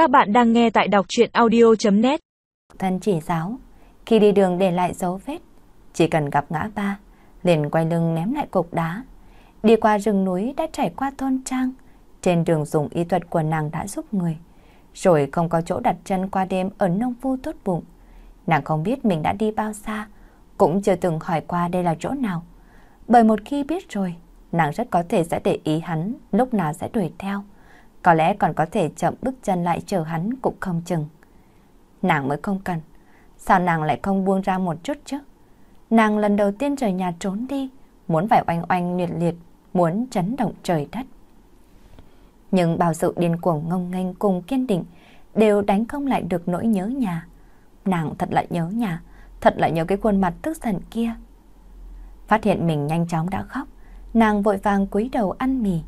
Các bạn đang nghe tại đọc chuyện audio.net Thân chỉ giáo, khi đi đường để lại dấu vết, chỉ cần gặp ngã ba, liền quay lưng ném lại cục đá. Đi qua rừng núi đã trải qua thôn trang, trên đường dùng y thuật của nàng đã giúp người. Rồi không có chỗ đặt chân qua đêm ở nông phu tốt bụng. Nàng không biết mình đã đi bao xa, cũng chưa từng hỏi qua đây là chỗ nào. Bởi một khi biết rồi, nàng rất có thể sẽ để ý hắn lúc nào sẽ đuổi theo. Có lẽ còn có thể chậm bước chân lại chờ hắn cũng không chừng. Nàng mới không cần. Sao nàng lại không buông ra một chút chứ? Nàng lần đầu tiên rời nhà trốn đi, muốn phải oanh oanh liệt liệt, muốn chấn động trời đất. Nhưng bao sự điên cuồng ngông nghênh cùng kiên định đều đánh không lại được nỗi nhớ nhà. Nàng thật là nhớ nhà, thật là nhớ cái khuôn mặt tức giận kia. Phát hiện mình nhanh chóng đã khóc, nàng vội vàng cúi đầu ăn mì,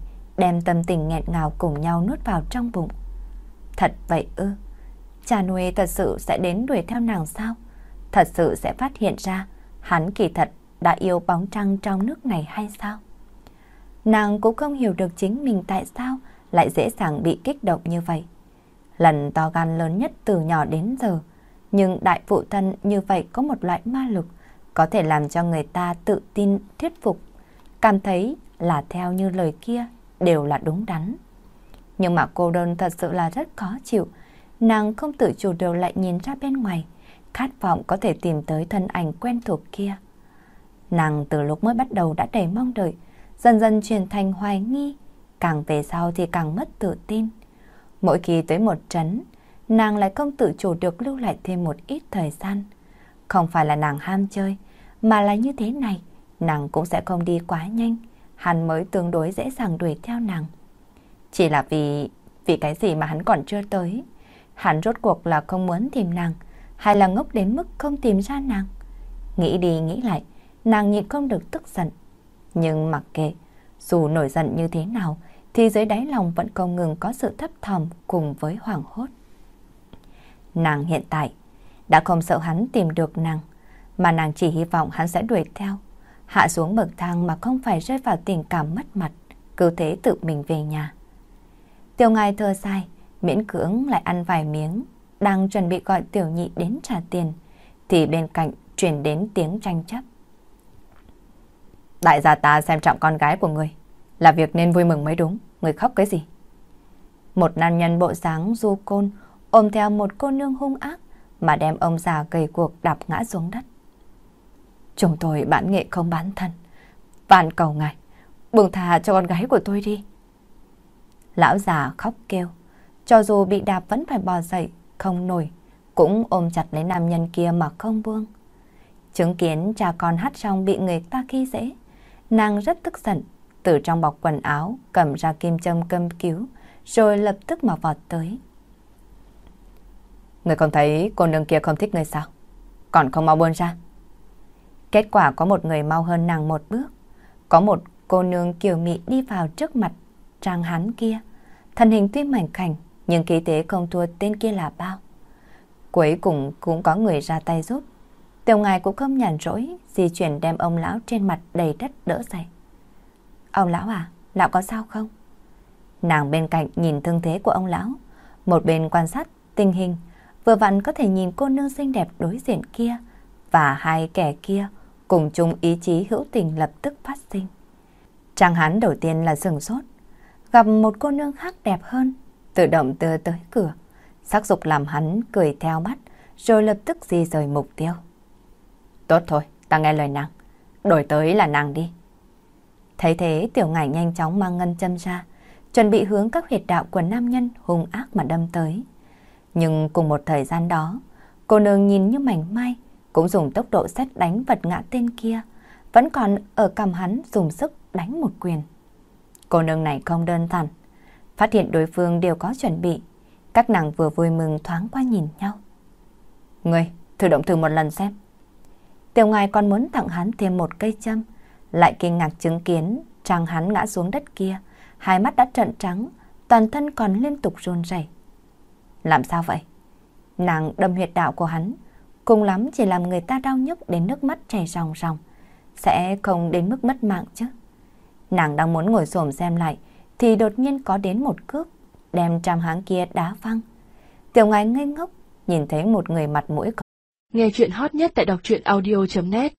đem tâm tình nghẹn ngào cùng nhau nuốt vào trong bụng. Thật vậy ư? Cha nuôi thật sự sẽ đến đuổi theo nàng sao? Thật sự sẽ phát hiện ra hắn kỳ thật đã yêu bóng trăng trong nước này hay sao? Nàng cũng không hiểu được chính mình tại sao lại dễ dàng bị kích động như vậy. Lần to gan lớn nhất từ nhỏ đến giờ, nhưng đại phụ thân như vậy có một loại ma lực có thể làm cho người ta tự tin, thuyết phục, cảm thấy là theo như lời kia đều là đúng đắn. Nhưng mà cô đơn thật sự là rất khó chịu. Nàng không tự chủ được lại nhìn ra bên ngoài, khát vọng có thể tìm tới thân ảnh quen thuộc kia. Nàng từ lúc mới bắt đầu đã đầy mong đợi, dần dần chuyển thành hoài nghi, càng về sau thì càng mất tự tin. Mỗi khi tới một trấn, nàng lại không tự chủ được lưu lại thêm một ít thời gian. Không phải là nàng ham chơi, mà là như thế này, nàng cũng sẽ không đi quá nhanh hắn mới tương đối dễ dàng đuổi theo nàng. Chỉ là vì... vì cái gì mà hắn còn chưa tới. Hắn rốt cuộc là không muốn tìm nàng, hay là ngốc đến mức không tìm ra nàng. Nghĩ đi nghĩ lại, nàng nhịn không được tức giận. Nhưng mặc kệ, dù nổi giận như thế nào, thì dưới đáy lòng vẫn không ngừng có sự thấp thỏm cùng với hoảng hốt. Nàng hiện tại đã không sợ hắn tìm được nàng, mà nàng chỉ hy vọng hắn sẽ đuổi theo hạ xuống bậc thang mà không phải rơi vào tình cảm mất mặt, cứ thế tự mình về nhà. Tiểu ngài thơ sai, miễn cưỡng lại ăn vài miếng, đang chuẩn bị gọi tiểu nhị đến trả tiền, thì bên cạnh truyền đến tiếng tranh chấp. Đại gia ta xem trọng con gái của người, là việc nên vui mừng mới đúng, người khóc cái gì? Một nam nhân bộ dáng du côn ôm theo một cô nương hung ác mà đem ông già gầy cuộc đạp ngã xuống đất. Chúng tôi bán nghệ không bán thân. Vạn cầu ngài, buông thà cho con gái của tôi đi. Lão già khóc kêu, cho dù bị đạp vẫn phải bò dậy, không nổi, cũng ôm chặt lấy nam nhân kia mà không buông. Chứng kiến cha con hát xong bị người ta khi dễ, nàng rất tức giận, từ trong bọc quần áo cầm ra kim châm câm cứu, rồi lập tức mà vọt tới. Người không thấy cô nương kia không thích người sao? Còn không mau buông ra. Kết quả có một người mau hơn nàng một bước. Có một cô nương kiều mị đi vào trước mặt trang hắn kia. Thân hình tuy mảnh khảnh, nhưng khí tế không thua tên kia là bao. Cuối cùng cũng có người ra tay giúp. Tiểu ngài cũng không nhàn rỗi, di chuyển đem ông lão trên mặt đầy đất đỡ dậy. Ông lão à, lão có sao không? Nàng bên cạnh nhìn thương thế của ông lão, một bên quan sát tình hình, vừa vặn có thể nhìn cô nương xinh đẹp đối diện kia và hai kẻ kia cùng chung ý chí hữu tình lập tức phát sinh. Trang hắn đầu tiên là sừng sốt, gặp một cô nương khác đẹp hơn, tự động đưa tới cửa, sắc dục làm hắn cười theo mắt, rồi lập tức di rời mục tiêu. Tốt thôi, ta nghe lời nàng, đổi tới là nàng đi. Thấy thế tiểu ngải nhanh chóng mang ngân châm ra, chuẩn bị hướng các huyệt đạo của nam nhân hung ác mà đâm tới. Nhưng cùng một thời gian đó, cô nương nhìn như mảnh mai, cũng dùng tốc độ xét đánh vật ngã tên kia, vẫn còn ở cầm hắn dùng sức đánh một quyền. Cô nương này không đơn giản, phát hiện đối phương đều có chuẩn bị, các nàng vừa vui mừng thoáng qua nhìn nhau. Người, thử động thử một lần xem. Tiểu ngài còn muốn tặng hắn thêm một cây châm, lại kinh ngạc chứng kiến trang hắn ngã xuống đất kia, hai mắt đã trợn trắng, toàn thân còn liên tục run rẩy. Làm sao vậy? Nàng đâm huyệt đạo của hắn, cùng lắm chỉ làm người ta đau nhức đến nước mắt chảy ròng ròng, sẽ không đến mức mất mạng chứ. Nàng đang muốn ngồi xổm xem lại, thì đột nhiên có đến một cước, đem trăm háng kia đá văng. Tiểu ngài ngây ngốc, nhìn thấy một người mặt mũi Nghe chuyện hot nhất tại đọc truyện audio.net